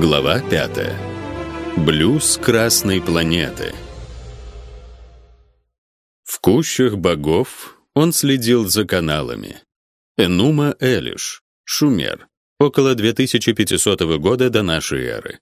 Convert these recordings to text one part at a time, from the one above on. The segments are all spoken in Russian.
Глава 5. Блюз красной планеты. В кущах богов он следил за каналами. Энума Элиш, Шумер, около 2500 года до нашей эры.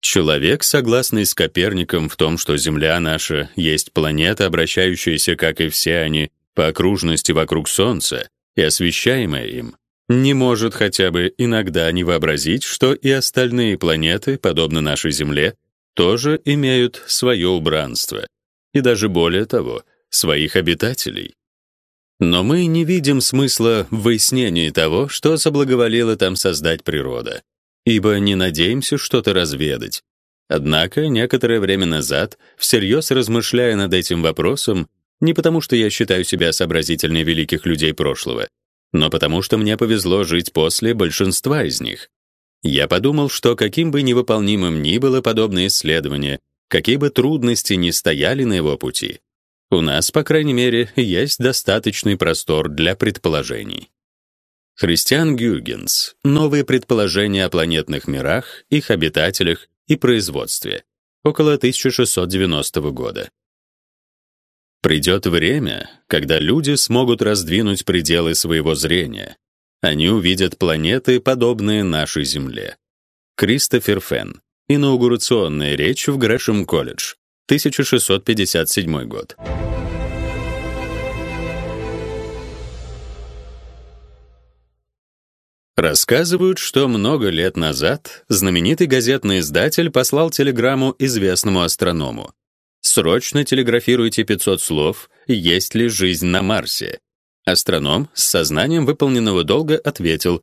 Человек, согласный с Коперником в том, что Земля наша есть планета, обращающаяся, как и все они, по окружности вокруг Солнца и освещаемая им, не может хотя бы иногда не вообразить, что и остальные планеты, подобно нашей Земле, тоже имеют свое убранство, и даже более того, своих обитателей. Но мы не видим смысла в выяснении того, что соблаговолила там создать природа, ибо не надеемся что-то разведать. Однако некоторое время назад, всерьез размышляя над этим вопросом, не потому что я считаю себя сообразительнее великих людей прошлого, но потому что мне повезло жить после большинства из них. Я подумал, что каким бы невыполнимым ни было подобное исследование, какие бы трудности ни стояли на его пути, у нас, по крайней мере, есть достаточный простор для предположений. Христиан Гюйгенс. Новые предположения о планетных мирах, их обитателях и производстве. Около 1690 года. Придет время, когда люди смогут раздвинуть пределы своего зрения. Они увидят планеты, подобные нашей Земле. Кристофер Фен. Инаугурационная речь в Грэшем колледж. 1657 год. Рассказывают, что много лет назад знаменитый газетный издатель послал телеграмму известному астроному. Срочно телеграфируйте 500 слов, есть ли жизнь на Марсе. Астроном с сознанием выполненного долга ответил: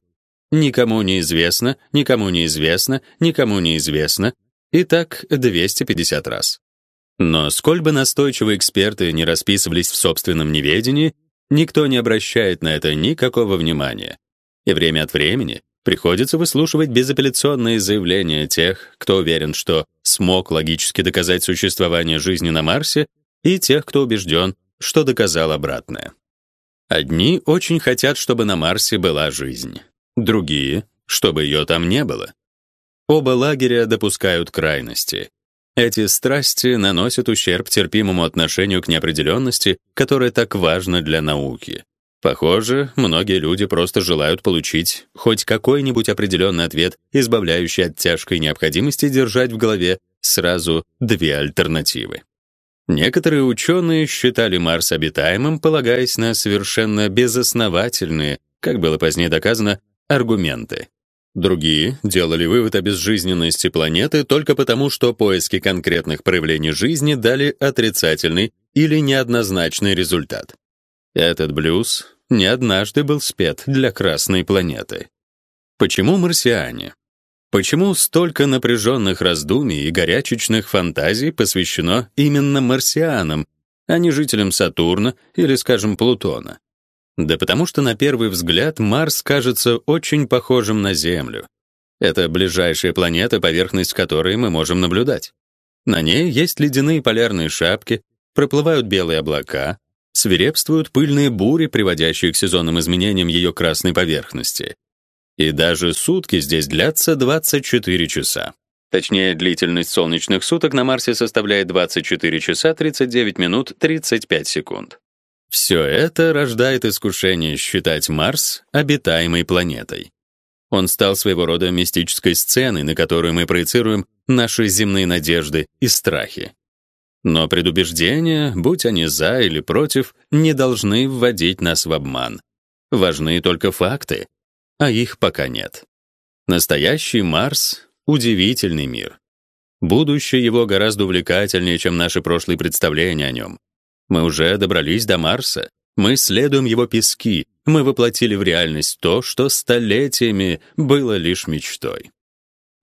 никому не известно, никому не известно, никому не известно, и так 250 раз. Но сколь бы настойчиво эксперты не расписывались в собственном неведении, никто не обращает на это никакого внимания. И время от времени Приходится выслушивать безапелляционные заявления тех, кто уверен, что смог логически доказать существование жизни на Марсе, и тех, кто убежден, что доказал обратное. Одни очень хотят, чтобы на Марсе была жизнь, другие чтобы ее там не было. Оба лагеря допускают крайности. Эти страсти наносят ущерб терпимому отношению к неопределенности, которое так важно для науки. Похоже, многие люди просто желают получить хоть какой-нибудь определенный ответ, избавляющий от тяжкой необходимости держать в голове сразу две альтернативы. Некоторые ученые считали Марс обитаемым, полагаясь на совершенно безосновательные, как было позднее доказано, аргументы. Другие делали вывод о безжизненности планеты только потому, что поиски конкретных проявлений жизни дали отрицательный или неоднозначный результат. Этот блюз не однажды был спет для Красной планеты. Почему марсиане? Почему столько напряженных раздумий и горячечных фантазий посвящено именно марсианам, а не жителям Сатурна или, скажем, Плутона? Да потому что на первый взгляд Марс кажется очень похожим на Землю. Это ближайшая планета, поверхность которой мы можем наблюдать. На ней есть ледяные полярные шапки, проплывают белые облака, свирепствуют пыльные бури, приводящие к сезонным изменениям ее красной поверхности. И даже сутки здесь длятся 24 часа. Точнее, длительность солнечных суток на Марсе составляет 24 часа 39 минут 35 секунд. Все это рождает искушение считать Марс обитаемой планетой. Он стал своего рода мистической сценой, на которую мы проецируем наши земные надежды и страхи. Но предубеждения, будь они за или против, не должны вводить нас в обман. Важны только факты, а их пока нет. Настоящий Марс удивительный мир. Будущее его гораздо увлекательнее, чем наши прошлые представления о нем. Мы уже добрались до Марса. Мы следуем его пески. Мы воплотили в реальность то, что столетиями было лишь мечтой.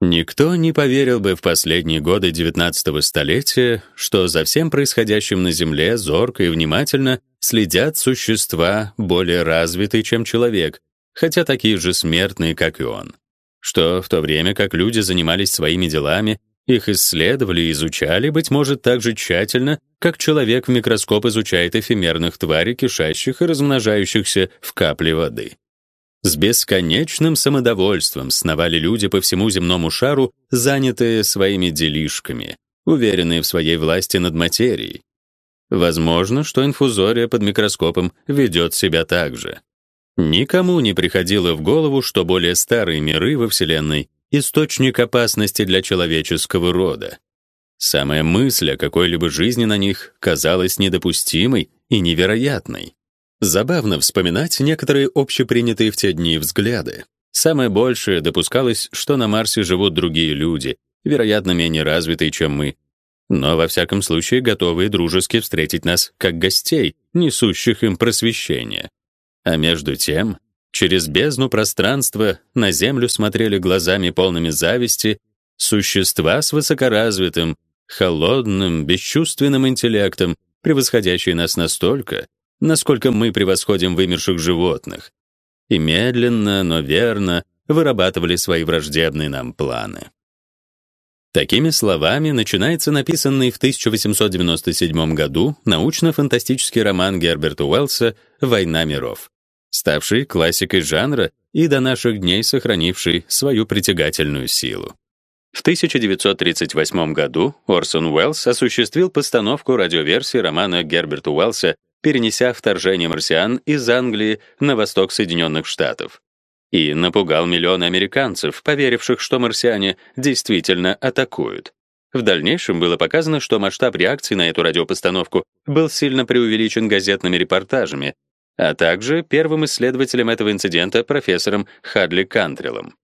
Никто не поверил бы в последние годы XIX столетия, что за всем происходящим на Земле зорко и внимательно следят существа более развитые, чем человек, хотя такие же смертные, как и он. Что в то время как люди занимались своими делами, их исследовали и изучали, быть может, так же тщательно, как человек в микроскоп изучает эфемерных тварей, кишащих и размножающихся в капле воды. С бесконечным самодовольством сновали люди по всему земному шару, занятые своими делишками, уверенные в своей власти над материей. Возможно, что инфузория под микроскопом ведет себя так же. Никому не приходило в голову, что более старые миры во Вселенной — источник опасности для человеческого рода. Самая мысль о какой-либо жизни на них казалась недопустимой и невероятной. Забавно вспоминать некоторые общепринятые в те дни взгляды. Самое большее допускалось, что на Марсе живут другие люди, вероятно, менее развитые, чем мы, но во всяком случае готовые дружески встретить нас как гостей, несущих им просвещение. А между тем, через бездну пространства на Землю смотрели глазами полными зависти существа с высокоразвитым, холодным, бесчувственным интеллектом, превосходящие нас настолько, насколько мы превосходим вымерших животных, и медленно, но верно вырабатывали свои враждебные нам планы. Такими словами начинается написанный в 1897 году научно-фантастический роман Герберта Уэллса «Война миров», ставший классикой жанра и до наших дней сохранивший свою притягательную силу. В 1938 году Орсон Уэллс осуществил постановку радиоверсии романа Герберта Уэллса перенеся вторжение марсиан из Англии на восток Соединенных Штатов. И напугал миллионы американцев, поверивших, что марсиане действительно атакуют. В дальнейшем было показано, что масштаб реакции на эту радиопостановку был сильно преувеличен газетными репортажами, а также первым исследователем этого инцидента профессором Хадли Кантреллом.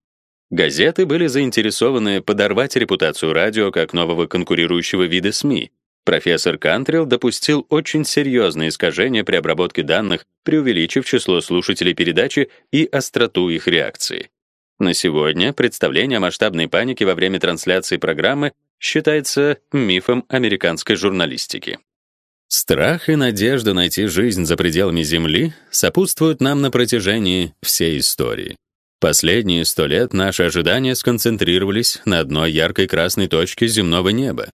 Газеты были заинтересованы подорвать репутацию радио как нового конкурирующего вида СМИ, Профессор Кантрилл допустил очень серьезные искажения при обработке данных, преувеличив число слушателей передачи и остроту их реакции. На сегодня представление о масштабной панике во время трансляции программы считается мифом американской журналистики. Страх и надежда найти жизнь за пределами Земли сопутствуют нам на протяжении всей истории. Последние сто лет наши ожидания сконцентрировались на одной яркой красной точке земного неба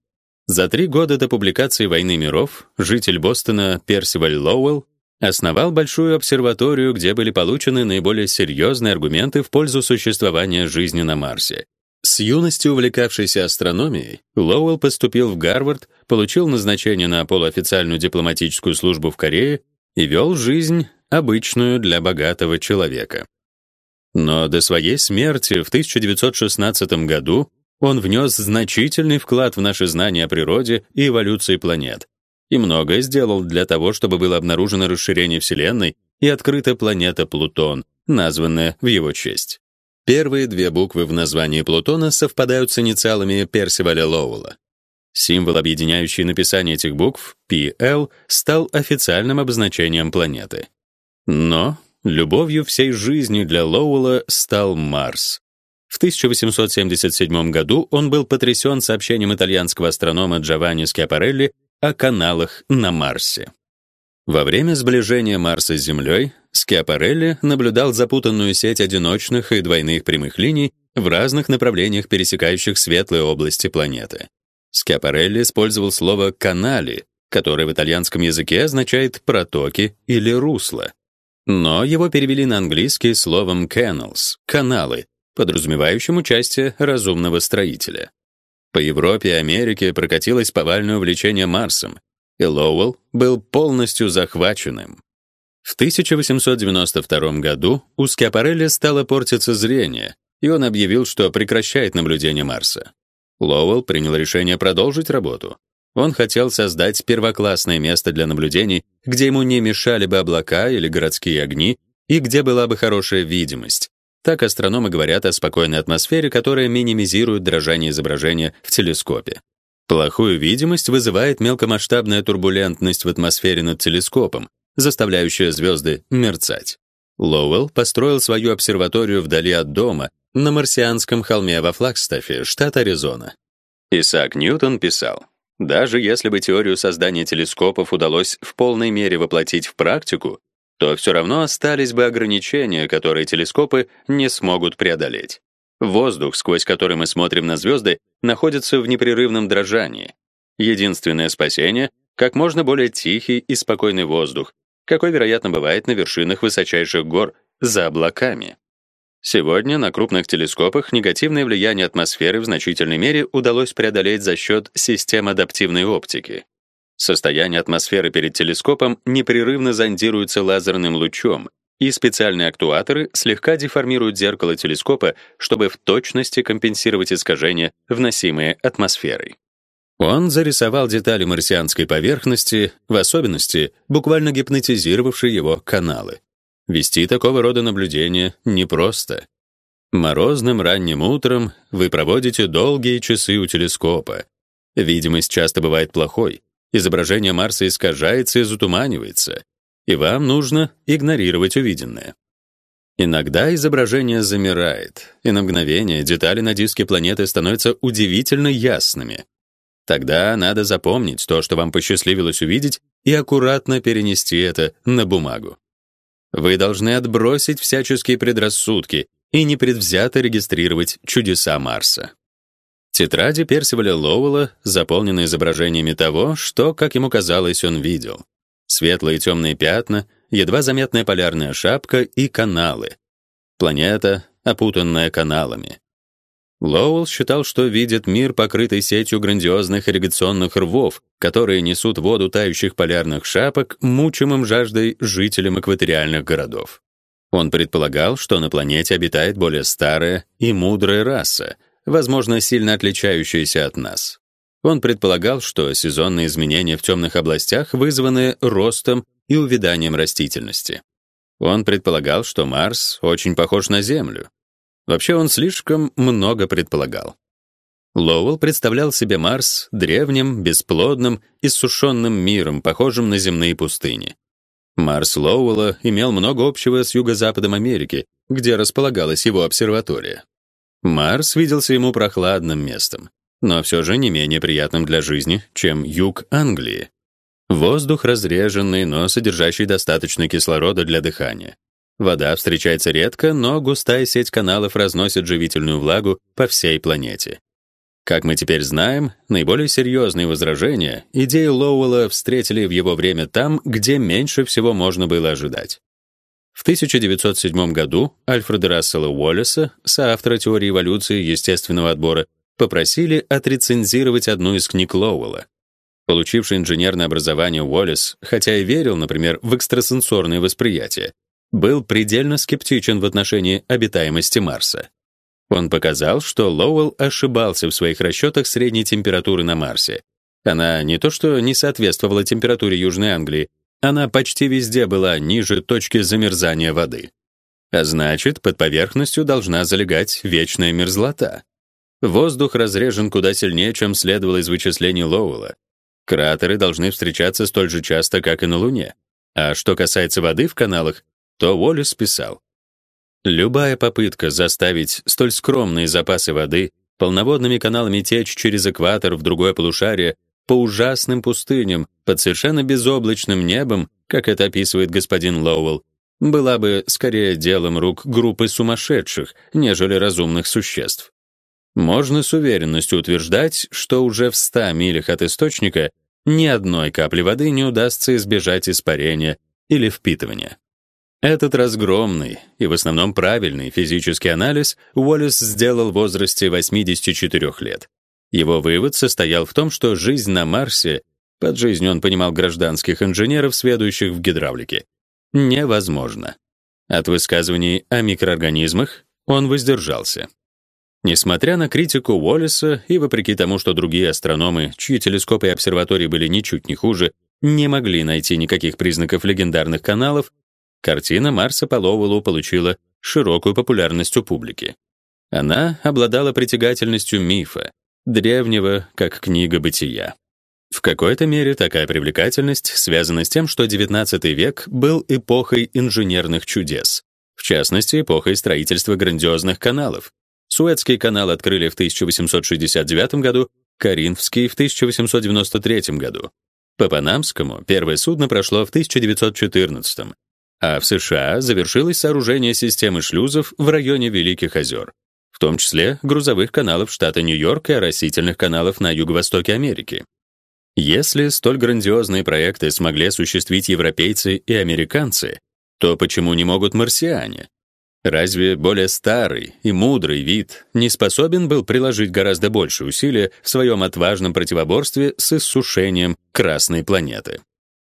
за три года до публикации «Войны миров» житель Бостона Персиваль Лоуэлл основал большую обсерваторию, где были получены наиболее серьезные аргументы в пользу существования жизни на Марсе. С юности увлекавшийся астрономией, Лоуэлл поступил в Гарвард, получил назначение на полуофициальную дипломатическую службу в Корее и вел жизнь обычную для богатого человека. Но до своей смерти в 1916 году он внес значительный вклад в наши знания о природе и эволюции планет и многое сделал для того, чтобы было обнаружено расширение Вселенной и открыта планета Плутон, названная в его честь. Первые две буквы в названии Плутона совпадают с инициалами Персиваля Лоуэлла. Символ, объединяющий написание этих букв, PL, стал официальным обозначением планеты. Но любовью всей жизни для Лоуэлла стал Марс. В 1877 году он был потрясен сообщением итальянского астронома Джованни Скиапарелли о каналах на Марсе. Во время сближения Марса с Землей Скиапарелли наблюдал запутанную сеть одиночных и двойных прямых линий в разных направлениях, пересекающих светлые области планеты. Скиапарелли использовал слово «канали», которое в итальянском языке означает «протоки» или «русло». Но его перевели на английский словом «canals» — «каналы», подразумевающим участие разумного строителя. По Европе и Америке прокатилось повальное увлечение Марсом, и Лоуэлл был полностью захваченным. В 1892 году у Скиапарелли стало портиться зрение, и он объявил, что прекращает наблюдение Марса. Лоуэлл принял решение продолжить работу. Он хотел создать первоклассное место для наблюдений, где ему не мешали бы облака или городские огни, и где была бы хорошая видимость, так астрономы говорят о спокойной атмосфере, которая минимизирует дрожание изображения в телескопе. Плохую видимость вызывает мелкомасштабная турбулентность в атмосфере над телескопом, заставляющая звезды мерцать. Лоуэлл построил свою обсерваторию вдали от дома, на марсианском холме во Флагстафе, штат Аризона. Исаак Ньютон писал: "Даже если бы теорию создания телескопов удалось в полной мере воплотить в практику, то все равно остались бы ограничения, которые телескопы не смогут преодолеть. Воздух, сквозь который мы смотрим на звезды, находится в непрерывном дрожании. Единственное спасение как можно более тихий и спокойный воздух, какой, вероятно, бывает на вершинах высочайших гор за облаками. Сегодня на крупных телескопах негативное влияние атмосферы в значительной мере удалось преодолеть за счет систем адаптивной оптики. Состояние атмосферы перед телескопом непрерывно зондируется лазерным лучом, и специальные актуаторы слегка деформируют зеркало телескопа, чтобы в точности компенсировать искажения, вносимые атмосферой. Он зарисовал детали марсианской поверхности, в особенности буквально гипнотизировавшие его каналы. Вести такого рода наблюдения непросто. Морозным ранним утром вы проводите долгие часы у телескопа. Видимость часто бывает плохой. Изображение Марса искажается и затуманивается, и вам нужно игнорировать увиденное. Иногда изображение замирает, и на мгновение детали на диске планеты становятся удивительно ясными. Тогда надо запомнить то, что вам посчастливилось увидеть, и аккуратно перенести это на бумагу. Вы должны отбросить всяческие предрассудки и непредвзято регистрировать чудеса Марса. Тетради Персиваля Лоуэлла заполнены изображениями того, что, как ему казалось, он видел. Светлые темные пятна, едва заметная полярная шапка и каналы. Планета, опутанная каналами. Лоуэлл считал, что видит мир, покрытый сетью грандиозных ирригационных рвов, которые несут воду тающих полярных шапок мучимым жаждой жителям экваториальных городов. Он предполагал, что на планете обитает более старая и мудрая раса, возможно, сильно отличающаяся от нас. Он предполагал, что сезонные изменения в темных областях вызваны ростом и увяданием растительности. Он предполагал, что Марс очень похож на Землю, Вообще он слишком много предполагал. Лоуэлл представлял себе Марс древним, бесплодным, иссушенным миром, похожим на земные пустыни. Марс Лоуэлла имел много общего с юго-западом Америки, где располагалась его обсерватория. Марс виделся ему прохладным местом, но все же не менее приятным для жизни, чем юг Англии. Воздух разреженный, но содержащий достаточно кислорода для дыхания. Вода встречается редко, но густая сеть каналов разносит живительную влагу по всей планете. Как мы теперь знаем, наиболее серьезные возражения идеи Лоуэлла встретили в его время там, где меньше всего можно было ожидать. В 1907 году Альфреда Рассела Уоллеса, соавтора теории эволюции естественного отбора, попросили отрецензировать одну из книг Лоуэлла. Получивший инженерное образование Уоллес, хотя и верил, например, в экстрасенсорное восприятие, был предельно скептичен в отношении обитаемости Марса. Он показал, что Лоуэлл ошибался в своих расчетах средней температуры на Марсе. Она не то что не соответствовала температуре Южной Англии, она почти везде была ниже точки замерзания воды. А значит, под поверхностью должна залегать вечная мерзлота. Воздух разрежен куда сильнее, чем следовало из вычислений Лоуэлла. Кратеры должны встречаться столь же часто, как и на Луне. А что касается воды в каналах, то Уоллес писал: Любая попытка заставить столь скромные запасы воды полноводными каналами течь через экватор в другое полушарие по ужасным пустыням под совершенно безоблачным небом, как это описывает господин Лоуэлл, была бы скорее делом рук группы сумасшедших, нежели разумных существ. Можно с уверенностью утверждать, что уже в 100 милях от источника ни одной капли воды не удастся избежать испарения или впитывания. Этот разгромный и в основном правильный физический анализ Уоллес сделал в возрасте 84 лет. Его вывод состоял в том, что жизнь на Марсе, под жизнью он понимал гражданских инженеров, сведущих в гидравлике, невозможно. От высказываний о микроорганизмах он воздержался. Несмотря на критику Уоллеса и вопреки тому, что другие астрономы, чьи телескопы и обсерватории были ничуть не хуже, не могли найти никаких признаков легендарных каналов, Картина Марса по Лоуэллу получила широкую популярность у публики. Она обладала притягательностью мифа, древнего, как книга бытия. В какой-то мере такая привлекательность связана с тем, что XIX век был эпохой инженерных чудес, в частности, эпохой строительства грандиозных каналов. Суэцкий канал открыли в 1869 году, Каринфский в 1893 году. По Панамскому первое судно прошло в 1914 а в США завершилось сооружение системы шлюзов в районе Великих озер, том числе грузовых каналов штата Нью-Йорк и оросительных каналов на юго-востоке Америки. Если столь грандиозные проекты смогли осуществить европейцы и американцы, то почему не могут марсиане? Разве более старый и мудрый вид не способен был приложить гораздо больше усилия в своем отважном противоборстве с иссушением Красной планеты?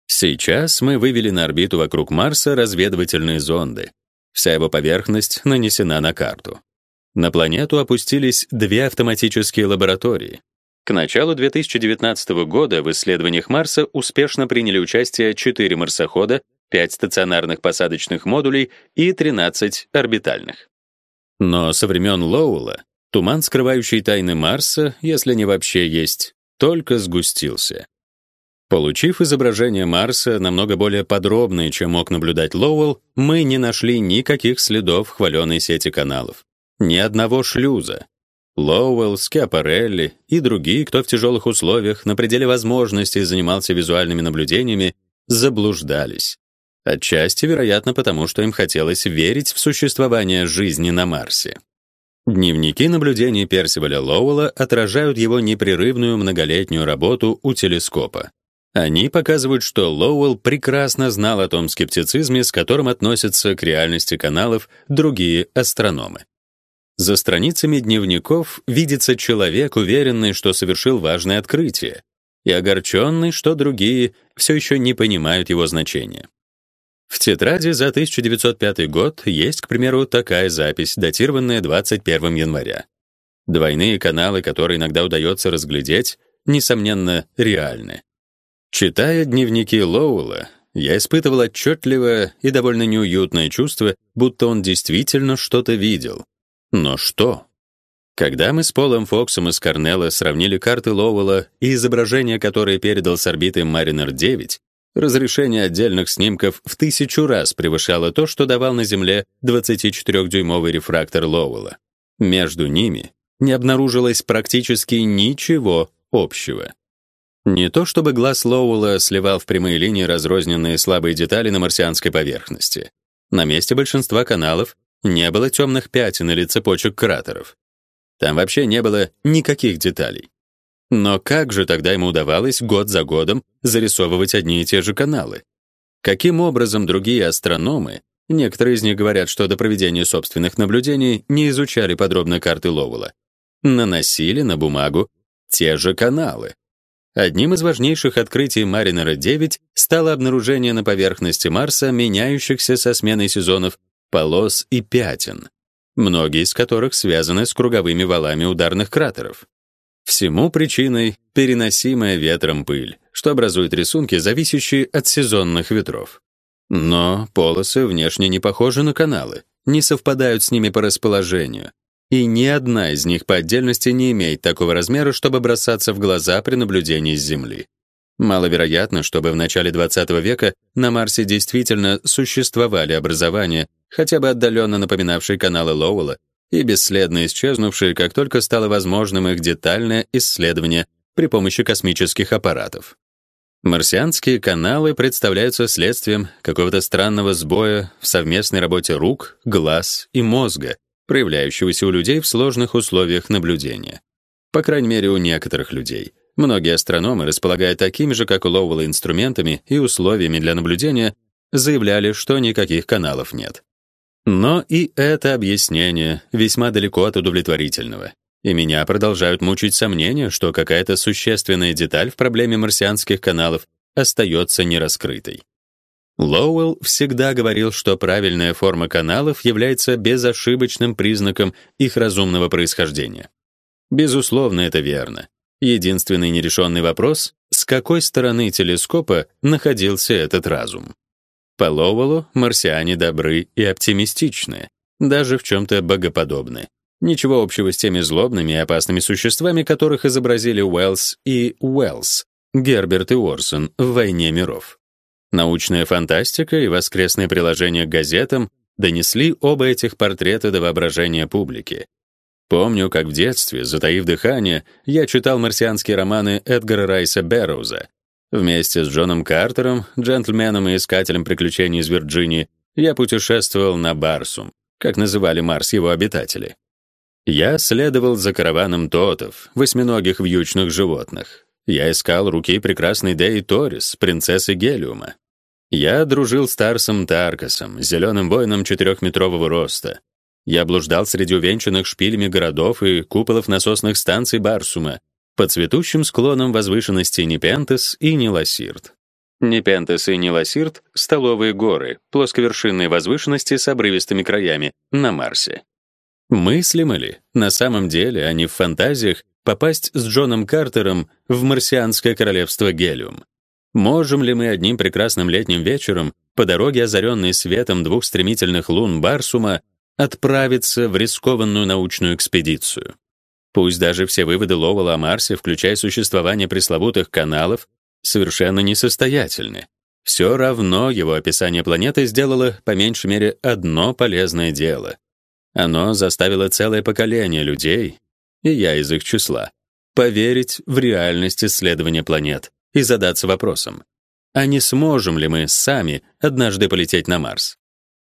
Сейчас мы вывели на орбиту вокруг Марса разведывательные зонды. Вся его поверхность нанесена на карту. На планету опустились две автоматические лаборатории. К началу 2019 года в исследованиях Марса успешно приняли участие 4 марсохода 5 стационарных посадочных модулей и 13 орбитальных. Но со времен Лоуэлла туман, скрывающий тайны Марса, если не вообще есть, только сгустился. Получив изображение Марса намного более подробное, чем мог наблюдать Лоуэлл, мы не нашли никаких следов хваленой сети каналов. Ни одного шлюза. Лоуэлл, Скиапарелли и другие, кто в тяжелых условиях на пределе возможностей занимался визуальными наблюдениями, заблуждались. Отчасти, вероятно, потому что им хотелось верить в существование жизни на Марсе. Дневники наблюдений Персиваля Лоуэлла отражают его непрерывную многолетнюю работу у телескопа. Они показывают, что Лоуэлл прекрасно знал о том скептицизме, с которым относятся к реальности каналов другие астрономы. За страницами дневников видится человек, уверенный, что совершил важное открытие, и огорченный, что другие все еще не понимают его значения. В тетради за 1905 год есть, к примеру, такая запись, датированная 21 января. Двойные каналы, которые иногда удается разглядеть, несомненно, реальны. Читая дневники Лоуэлла, я испытывал отчетливое и довольно неуютное чувство, будто он действительно что-то видел. Но что? Когда мы с Полом Фоксом из Корнелла сравнили карты Лоуэлла и изображения, которые передал с орбиты Mariner 9, Разрешение отдельных снимков в тысячу раз превышало то, что давал на Земле 24-дюймовый рефрактор Лоуэлла. Между ними не обнаружилось практически ничего общего. Не то чтобы глаз Лоуэлла сливал в прямые линии разрозненные слабые детали на марсианской поверхности. На месте большинства каналов не было темных пятен или цепочек кратеров. Там вообще не было никаких деталей. Но как же тогда ему удавалось год за годом зарисовывать одни и те же каналы? Каким образом другие астрономы, некоторые из них говорят, что до проведения собственных наблюдений не изучали подробно карты Лоуэлла, наносили на бумагу те же каналы? Одним из важнейших открытий Маринера 9 стало обнаружение на поверхности Марса меняющихся со сменой сезонов полос и пятен, многие из которых связаны с круговыми валами ударных кратеров. Всему причиной переносимая ветром пыль, что образует рисунки, зависящие от сезонных ветров. Но полосы внешне не похожи на каналы, не совпадают с ними по расположению, и ни одна из них по отдельности не имеет такого размера, чтобы бросаться в глаза при наблюдении с Земли. Маловероятно, чтобы в начале 20 века на Марсе действительно существовали образования, хотя бы отдаленно напоминавшие каналы Лоуэлла и бесследно исчезнувшие, как только стало возможным их детальное исследование при помощи космических аппаратов. Марсианские каналы представляются следствием какого-то странного сбоя в совместной работе рук, глаз и мозга, проявляющегося у людей в сложных условиях наблюдения. По крайней мере, у некоторых людей. Многие астрономы, располагая такими же, как у Лоуэлла, инструментами и условиями для наблюдения, заявляли, что никаких каналов нет. Но и это объяснение весьма далеко от удовлетворительного. И меня продолжают мучить сомнения, что какая-то существенная деталь в проблеме марсианских каналов остается нераскрытой. Лоуэлл всегда говорил, что правильная форма каналов является безошибочным признаком их разумного происхождения. Безусловно, это верно. Единственный нерешенный вопрос — с какой стороны телескопа находился этот разум? По Лоуэллу марсиане добры и оптимистичны, даже в чем то богоподобны. Ничего общего с теми злобными и опасными существами, которых изобразили Уэллс и Уэллс, Герберт и Уорсон в «Войне миров». Научная фантастика и воскресные приложения к газетам донесли оба этих портрета до воображения публики. Помню, как в детстве, затаив дыхание, я читал марсианские романы Эдгара Райса Берроуза, Вместе с Джоном Картером, джентльменом и искателем приключений из Вирджинии, я путешествовал на Барсум, как называли Марс его обитатели. Я следовал за караваном тотов, восьминогих вьючных животных. Я искал руки прекрасной Деи Торис, принцессы Гелиума. Я дружил с Тарсом Таркасом, зеленым воином четырехметрового роста. Я блуждал среди увенчанных шпилями городов и куполов насосных станций Барсума, по цветущим склонам возвышенности Непентес и Ниласирт. Непентес и Ниласирт — столовые горы, плосковершинные возвышенности с обрывистыми краями на Марсе. Мыслимо ли, на самом деле, а не в фантазиях, попасть с Джоном Картером в марсианское королевство Гелиум? Можем ли мы одним прекрасным летним вечером по дороге, озаренной светом двух стремительных лун Барсума, отправиться в рискованную научную экспедицию. Пусть даже все выводы Лоуэлла о Марсе, включая существование пресловутых каналов, совершенно несостоятельны. Все равно его описание планеты сделало по меньшей мере одно полезное дело. Оно заставило целое поколение людей, и я из их числа, поверить в реальность исследования планет и задаться вопросом: а не сможем ли мы сами однажды полететь на Марс?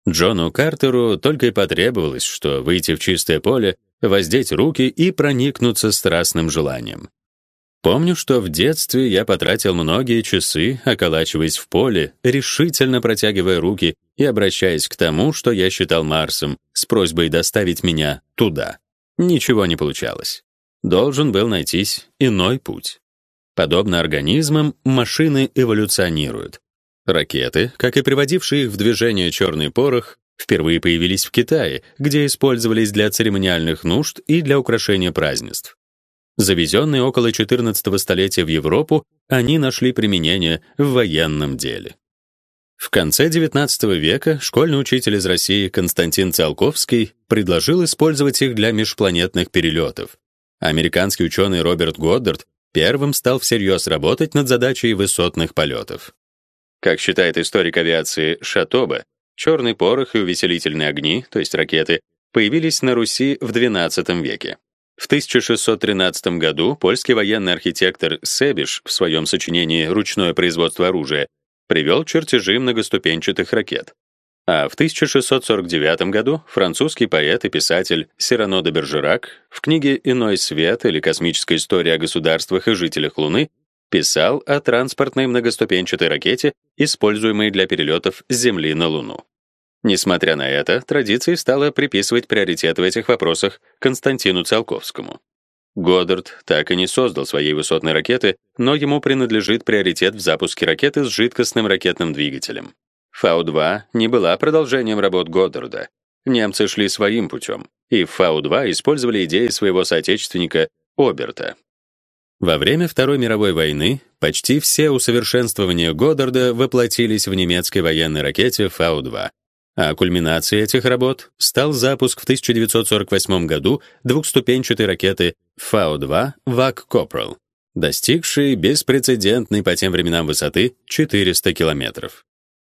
Джону Картеру только и потребовалось, что выйти в чистое поле, воздеть руки и проникнуться страстным желанием. Помню, что в детстве я потратил многие часы, околачиваясь в поле, решительно протягивая руки и обращаясь к тому, что я считал Марсом, с просьбой доставить меня туда. Ничего не получалось. Должен был найтись иной путь. Подобно организмам, машины эволюционируют. Ракеты, как и приводившие их в движение черный порох, впервые появились в Китае, где использовались для церемониальных нужд и для украшения празднеств. Завезенные около 14 столетия в Европу, они нашли применение в военном деле. В конце XIX века школьный учитель из России Константин Циолковский предложил использовать их для межпланетных перелетов. Американский ученый Роберт Годдард первым стал всерьез работать над задачей высотных полетов. Как считает историк авиации Шатоба, черный порох и увеселительные огни, то есть ракеты, появились на Руси в XII веке. В 1613 году польский военный архитектор Себиш в своем сочинении «Ручное производство оружия» привел чертежи многоступенчатых ракет. А в 1649 году французский поэт и писатель Сирано де Бержерак в книге «Иной свет» или «Космическая история о государствах и жителях Луны» писал о транспортной многоступенчатой ракете, используемой для перелетов с Земли на Луну. Несмотря на это, традицией стало приписывать приоритет в этих вопросах Константину Циолковскому. Годдард так и не создал своей высотной ракеты, но ему принадлежит приоритет в запуске ракеты с жидкостным ракетным двигателем. Фау-2 не была продолжением работ Годдарда. Немцы шли своим путем, и в Фау-2 использовали идеи своего соотечественника Оберта. Во время Второй мировой войны почти все усовершенствования Годдарда воплотились в немецкой военной ракете Фау-2. А кульминацией этих работ стал запуск в 1948 году двухступенчатой ракеты Фау-2 Вак Копрал, достигшей беспрецедентной по тем временам высоты 400 километров.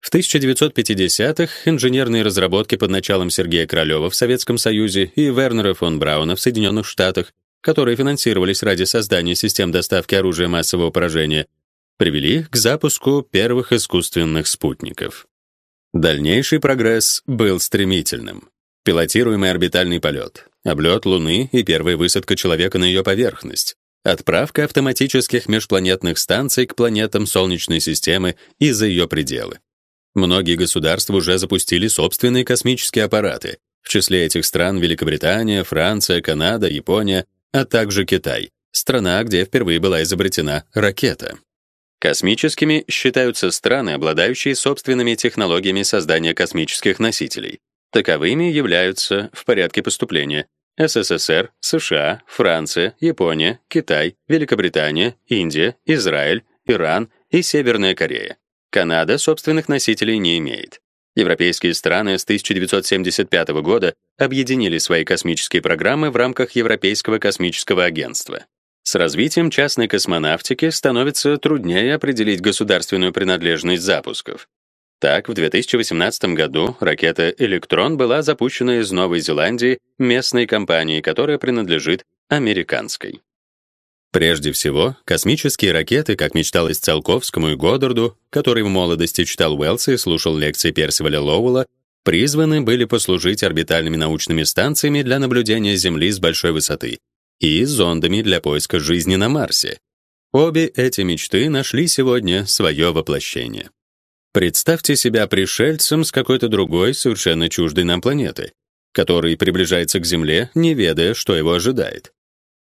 В 1950-х инженерные разработки под началом Сергея Королёва в Советском Союзе и Вернера фон Брауна в Соединенных Штатах которые финансировались ради создания систем доставки оружия массового поражения, привели к запуску первых искусственных спутников. Дальнейший прогресс был стремительным. Пилотируемый орбитальный полет, облет Луны и первая высадка человека на ее поверхность, отправка автоматических межпланетных станций к планетам Солнечной системы и за ее пределы. Многие государства уже запустили собственные космические аппараты. В числе этих стран Великобритания, Франция, Канада, Япония, а также Китай, страна, где впервые была изобретена ракета. Космическими считаются страны, обладающие собственными технологиями создания космических носителей. Таковыми являются в порядке поступления СССР, США, Франция, Япония, Китай, Великобритания, Индия, Израиль, Иран и Северная Корея. Канада собственных носителей не имеет. Европейские страны с 1975 года объединили свои космические программы в рамках Европейского космического агентства. С развитием частной космонавтики становится труднее определить государственную принадлежность запусков. Так, в 2018 году ракета «Электрон» была запущена из Новой Зеландии местной компанией, которая принадлежит американской. Прежде всего, космические ракеты, как мечталось Циолковскому и Годдарду, который в молодости читал Уэллса и слушал лекции Персиваля Лоуэлла, призваны были послужить орбитальными научными станциями для наблюдения Земли с большой высоты и зондами для поиска жизни на Марсе. Обе эти мечты нашли сегодня свое воплощение. Представьте себя пришельцем с какой-то другой, совершенно чуждой нам планеты, который приближается к Земле, не ведая, что его ожидает.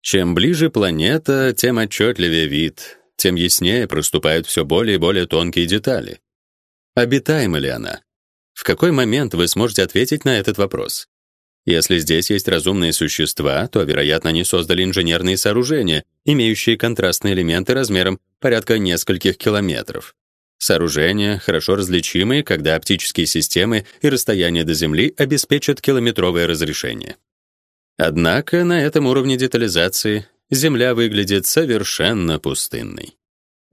Чем ближе планета, тем отчетливее вид, тем яснее проступают все более и более тонкие детали. Обитаема ли она? В какой момент вы сможете ответить на этот вопрос? Если здесь есть разумные существа, то, вероятно, они создали инженерные сооружения, имеющие контрастные элементы размером порядка нескольких километров. Сооружения, хорошо различимые, когда оптические системы и расстояние до Земли обеспечат километровое разрешение. Однако на этом уровне детализации Земля выглядит совершенно пустынной.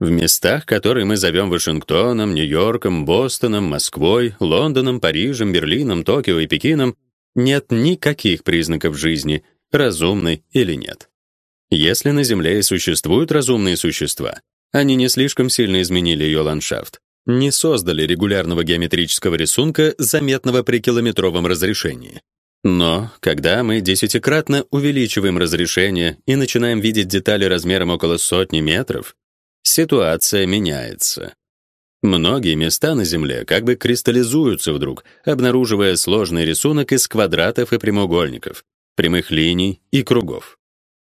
В местах, которые мы зовем Вашингтоном, Нью-Йорком, Бостоном, Москвой, Лондоном, Парижем, Берлином, Токио и Пекином, нет никаких признаков жизни, разумной или нет. Если на Земле и существуют разумные существа, они не слишком сильно изменили ее ландшафт, не создали регулярного геометрического рисунка, заметного при километровом разрешении. Но когда мы десятикратно увеличиваем разрешение и начинаем видеть детали размером около сотни метров, ситуация меняется. Многие места на Земле как бы кристаллизуются вдруг, обнаруживая сложный рисунок из квадратов и прямоугольников, прямых линий и кругов.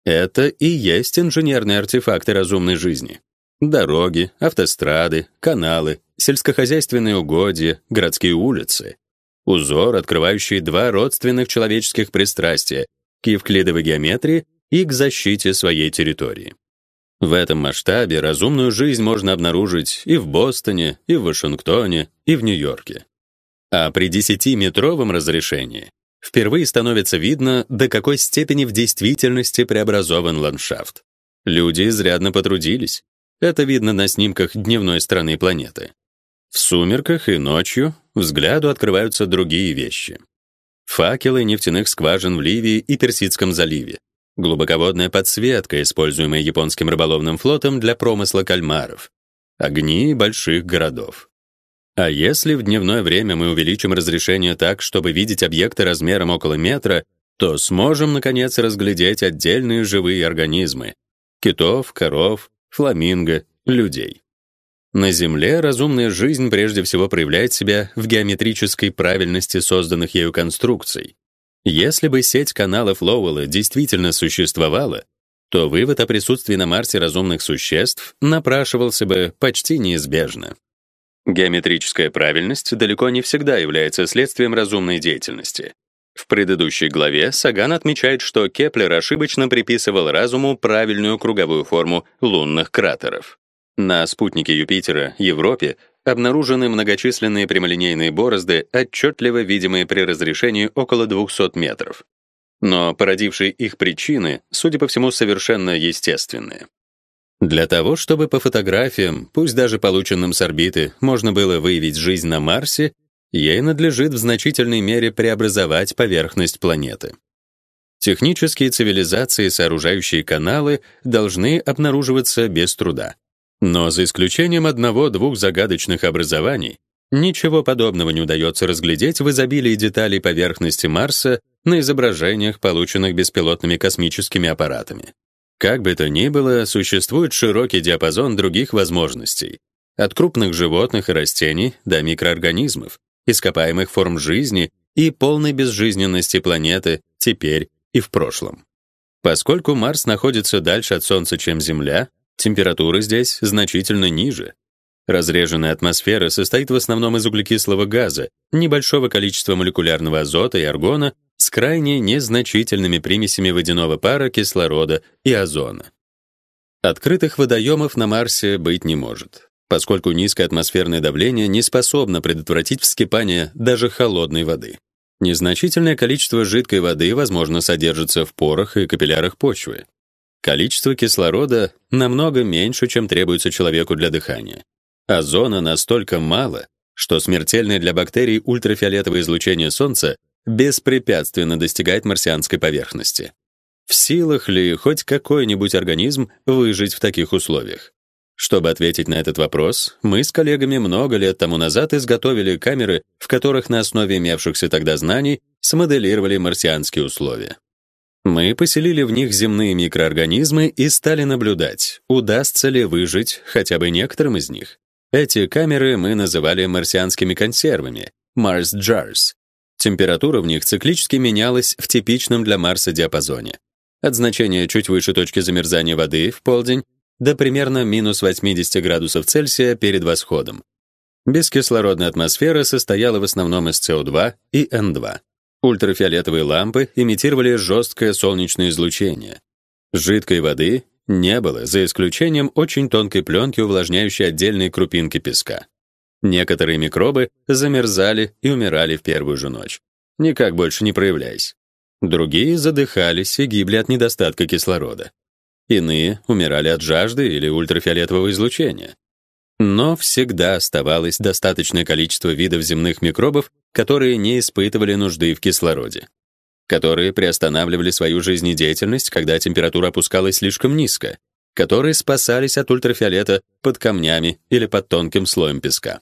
Это и есть инженерные артефакты разумной жизни. Дороги, автострады, каналы, сельскохозяйственные угодья, городские улицы. Узор, открывающий два родственных человеческих пристрастия к евклидовой геометрии и к защите своей территории. В этом масштабе разумную жизнь можно обнаружить и в Бостоне, и в Вашингтоне, и в Нью-Йорке. А при 10-метровом разрешении впервые становится видно, до какой степени в действительности преобразован ландшафт. Люди изрядно потрудились. Это видно на снимках дневной стороны планеты. В сумерках и ночью взгляду открываются другие вещи. Факелы нефтяных скважин в Ливии и Персидском заливе, глубоководная подсветка, используемая японским рыболовным флотом для промысла кальмаров, огни больших городов. А если в дневное время мы увеличим разрешение так, чтобы видеть объекты размером около метра, то сможем наконец разглядеть отдельные живые организмы: китов, коров, фламинго, людей. На Земле разумная жизнь прежде всего проявляет себя в геометрической правильности созданных ею конструкций. Если бы сеть каналов Лоуэлла действительно существовала, то вывод о присутствии на Марсе разумных существ напрашивался бы почти неизбежно. Геометрическая правильность далеко не всегда является следствием разумной деятельности. В предыдущей главе Саган отмечает, что Кеплер ошибочно приписывал разуму правильную круговую форму лунных кратеров. На спутнике Юпитера, Европе, обнаружены многочисленные прямолинейные борозды, отчетливо видимые при разрешении около 200 метров. Но породившие их причины, судя по всему, совершенно естественные. Для того, чтобы по фотографиям, пусть даже полученным с орбиты, можно было выявить жизнь на Марсе, ей надлежит в значительной мере преобразовать поверхность планеты. Технические цивилизации, сооружающие каналы, должны обнаруживаться без труда. Но за исключением одного-двух загадочных образований, ничего подобного не удается разглядеть в изобилии деталей поверхности Марса на изображениях, полученных беспилотными космическими аппаратами. Как бы то ни было, существует широкий диапазон других возможностей, от крупных животных и растений до микроорганизмов, ископаемых форм жизни и полной безжизненности планеты теперь и в прошлом. Поскольку Марс находится дальше от Солнца, чем Земля, Температура здесь значительно ниже. Разреженная атмосфера состоит в основном из углекислого газа, небольшого количества молекулярного азота и аргона с крайне незначительными примесями водяного пара, кислорода и озона. Открытых водоемов на Марсе быть не может, поскольку низкое атмосферное давление не способно предотвратить вскипание даже холодной воды. Незначительное количество жидкой воды, возможно, содержится в порах и капиллярах почвы. Количество кислорода намного меньше, чем требуется человеку для дыхания. Озона настолько мало, что смертельное для бактерий ультрафиолетовое излучение солнца беспрепятственно достигает марсианской поверхности. В силах ли хоть какой-нибудь организм выжить в таких условиях? Чтобы ответить на этот вопрос, мы с коллегами много лет тому назад изготовили камеры, в которых на основе имевшихся тогда знаний смоделировали марсианские условия. Мы поселили в них земные микроорганизмы и стали наблюдать, удастся ли выжить хотя бы некоторым из них. Эти камеры мы называли марсианскими консервами Mars Jars. Температура в них циклически менялась в типичном для Марса диапазоне. От значения чуть выше точки замерзания воды в полдень до примерно минус 80 градусов Цельсия перед восходом. Бескислородная атмосфера состояла в основном из СО2 и N2. Ультрафиолетовые лампы имитировали жесткое солнечное излучение. Жидкой воды не было, за исключением очень тонкой пленки, увлажняющей отдельные крупинки песка. Некоторые микробы замерзали и умирали в первую же ночь, никак больше не проявляясь. Другие задыхались и гибли от недостатка кислорода. Иные умирали от жажды или ультрафиолетового излучения. Но всегда оставалось достаточное количество видов земных микробов, которые не испытывали нужды в кислороде, которые приостанавливали свою жизнедеятельность, когда температура опускалась слишком низко, которые спасались от ультрафиолета под камнями или под тонким слоем песка.